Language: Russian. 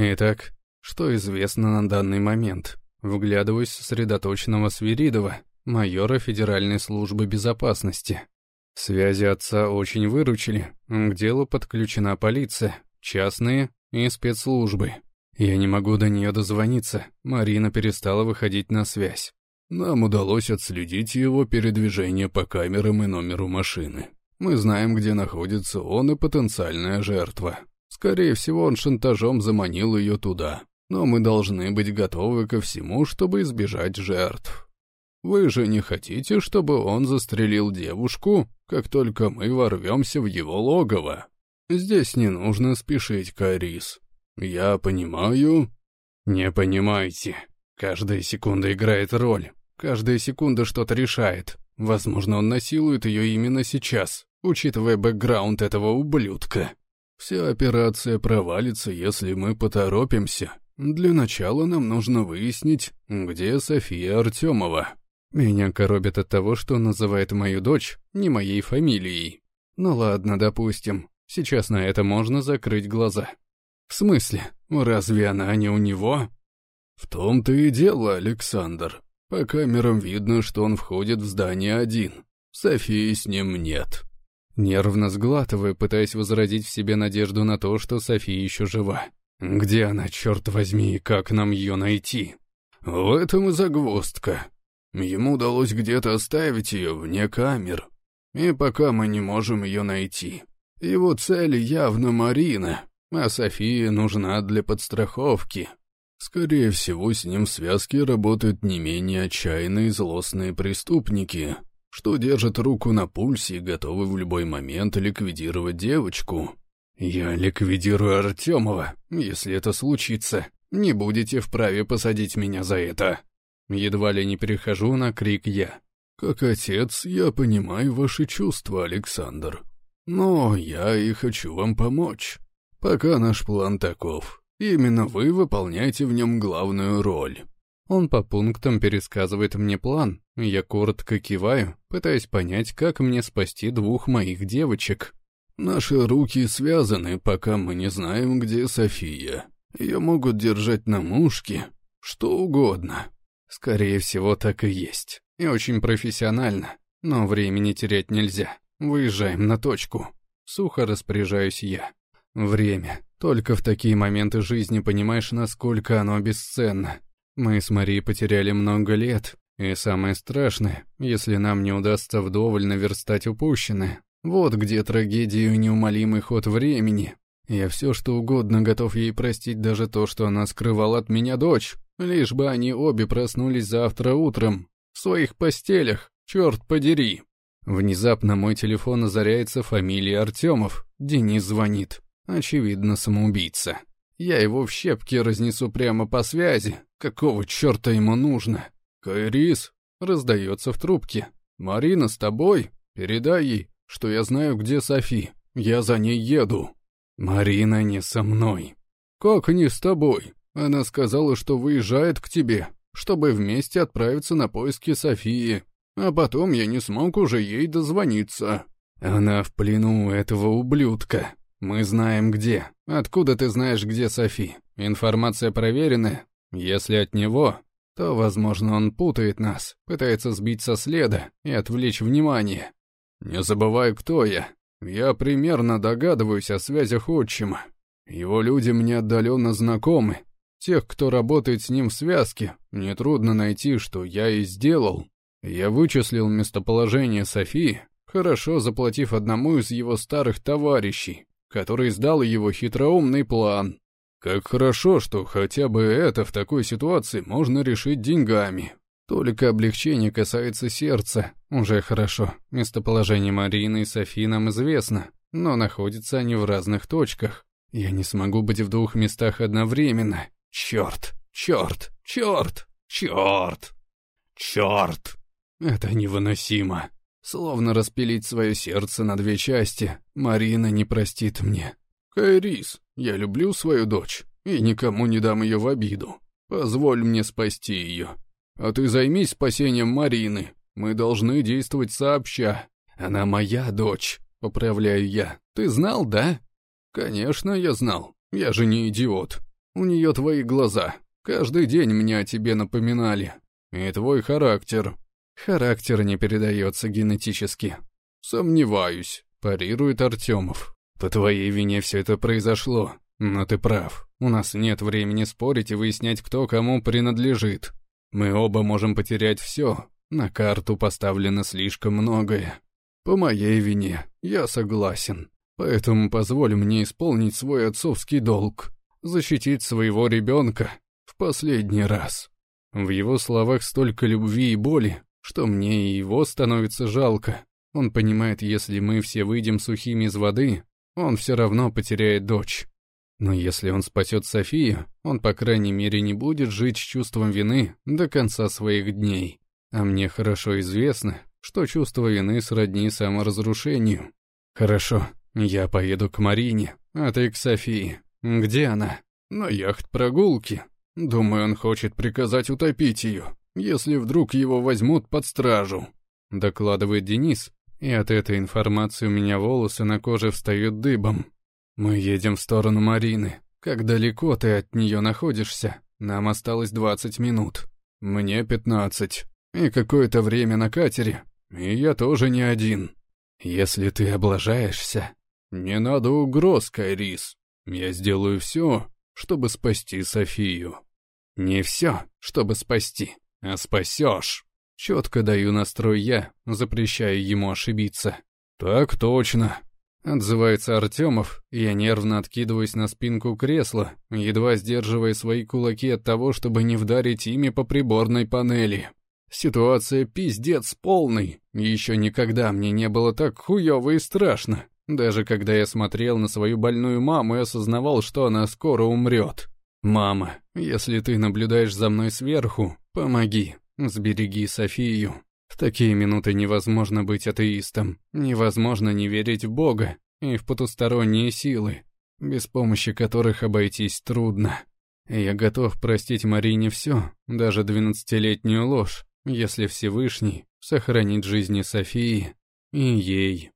Итак, что известно на данный момент? Вглядываюсь сосредоточенного Свиридова, майора Федеральной службы безопасности. Связи отца очень выручили, к делу подключена полиция, частные и спецслужбы. Я не могу до нее дозвониться, Марина перестала выходить на связь. Нам удалось отследить его передвижение по камерам и номеру машины. Мы знаем, где находится он и потенциальная жертва. Скорее всего, он шантажом заманил ее туда. Но мы должны быть готовы ко всему, чтобы избежать жертв. Вы же не хотите, чтобы он застрелил девушку, как только мы ворвемся в его логово? Здесь не нужно спешить, Карис. Я понимаю... Не понимаете. Каждая секунда играет роль. Каждая секунда что-то решает. Возможно, он насилует ее именно сейчас, учитывая бэкграунд этого ублюдка. Вся операция провалится, если мы поторопимся. Для начала нам нужно выяснить, где София Артемова. Меня коробит от того, что он называет мою дочь не моей фамилией. Ну ладно, допустим. Сейчас на это можно закрыть глаза. В смысле? Разве она не у него? В том-то и дело, Александр. По камерам видно, что он входит в здание один. Софии с ним нет. Нервно сглатывая, пытаясь возродить в себе надежду на то, что София еще жива. Где она, черт возьми, и как нам ее найти? В этом и загвоздка. Ему удалось где-то оставить ее вне камер. И пока мы не можем ее найти. Его цель явно Марина, а София нужна для подстраховки. Скорее всего, с ним в связке работают не менее отчаянные злостные преступники, что держат руку на пульсе и готовы в любой момент ликвидировать девочку. Я ликвидирую Артемова, если это случится. Не будете вправе посадить меня за это. Едва ли не перехожу на крик я. Как отец, я понимаю ваши чувства, Александр. Но я и хочу вам помочь. Пока наш план таков. Именно вы выполняете в нем главную роль. Он по пунктам пересказывает мне план, я коротко киваю, пытаясь понять, как мне спасти двух моих девочек. Наши руки связаны, пока мы не знаем, где София. Ее могут держать на мушке, что угодно. Скорее всего, так и есть. И очень профессионально. Но времени терять нельзя. Выезжаем на точку. Сухо распоряжаюсь я. Время. Только в такие моменты жизни понимаешь, насколько оно бесценно. Мы с Марией потеряли много лет, и самое страшное, если нам не удастся вдоволь наверстать упущенное. Вот где трагедия и неумолимый ход времени. Я все что угодно готов ей простить даже то, что она скрывала от меня дочь, лишь бы они обе проснулись завтра утром. В своих постелях, черт подери. Внезапно мой телефон озаряется фамилией Артемов. Денис звонит. Очевидно, самоубийца. Я его в щепки разнесу прямо по связи. Какого черта ему нужно? Кайрис раздается в трубке. Марина с тобой? Передай ей, что я знаю, где Софи. Я за ней еду. Марина не со мной. Как не с тобой? Она сказала, что выезжает к тебе, чтобы вместе отправиться на поиски Софии. А потом я не смог уже ей дозвониться. Она в плену этого ублюдка. «Мы знаем где. Откуда ты знаешь, где Софи? Информация проверенная. Если от него, то, возможно, он путает нас, пытается сбить со следа и отвлечь внимание. Не забывай, кто я. Я примерно догадываюсь о связях отчима. Его люди мне отдаленно знакомы. Тех, кто работает с ним в связке, нетрудно найти, что я и сделал. Я вычислил местоположение Софии, хорошо заплатив одному из его старых товарищей, который сдал его хитроумный план. Как хорошо, что хотя бы это в такой ситуации можно решить деньгами. Только облегчение касается сердца. Уже хорошо. Местоположение Марины и Софи нам известно, но находятся они в разных точках. Я не смогу быть в двух местах одновременно. Черт, черт, черт, черт, черт. Это невыносимо. Словно распилить свое сердце на две части. Марина не простит мне. Кайрис, я люблю свою дочь и никому не дам ее в обиду. Позволь мне спасти ее. А ты займись спасением Марины. Мы должны действовать сообща. Она моя дочь, поправляю я. Ты знал, да? Конечно, я знал. Я же не идиот. У нее твои глаза. Каждый день мне о тебе напоминали. И твой характер. Характер не передается генетически. Сомневаюсь, парирует Артемов. По твоей вине все это произошло. Но ты прав. У нас нет времени спорить и выяснять, кто кому принадлежит. Мы оба можем потерять все. На карту поставлено слишком многое. По моей вине, я согласен. Поэтому позволь мне исполнить свой отцовский долг. Защитить своего ребенка в последний раз. В его словах столько любви и боли, что мне и его становится жалко. Он понимает, если мы все выйдем сухими из воды, он все равно потеряет дочь. Но если он спасет Софию, он, по крайней мере, не будет жить с чувством вины до конца своих дней. А мне хорошо известно, что чувство вины сродни саморазрушению. Хорошо, я поеду к Марине, а ты к Софии. Где она? На яхт-прогулке. Думаю, он хочет приказать утопить ее, если вдруг его возьмут под стражу. Докладывает Денис, и от этой информации у меня волосы на коже встают дыбом. Мы едем в сторону Марины. Как далеко ты от нее находишься? Нам осталось 20 минут. Мне 15. И какое-то время на катере. И я тоже не один. Если ты облажаешься... Не надо угроз, Кайрис. Я сделаю все, чтобы спасти Софию. Не все, чтобы спасти, а спасешь. Четко даю настрой я, запрещая ему ошибиться. Так точно. Отзывается Артемов, я нервно откидываюсь на спинку кресла, едва сдерживая свои кулаки от того, чтобы не вдарить ими по приборной панели. Ситуация пиздец полный. Еще никогда мне не было так хуёво и страшно. Даже когда я смотрел на свою больную маму и осознавал, что она скоро умрет. «Мама, если ты наблюдаешь за мной сверху, помоги, сбереги Софию, в такие минуты невозможно быть атеистом, невозможно не верить в Бога и в потусторонние силы, без помощи которых обойтись трудно. Я готов простить Марине все, даже двенадцатилетнюю ложь, если Всевышний сохранит жизни Софии и ей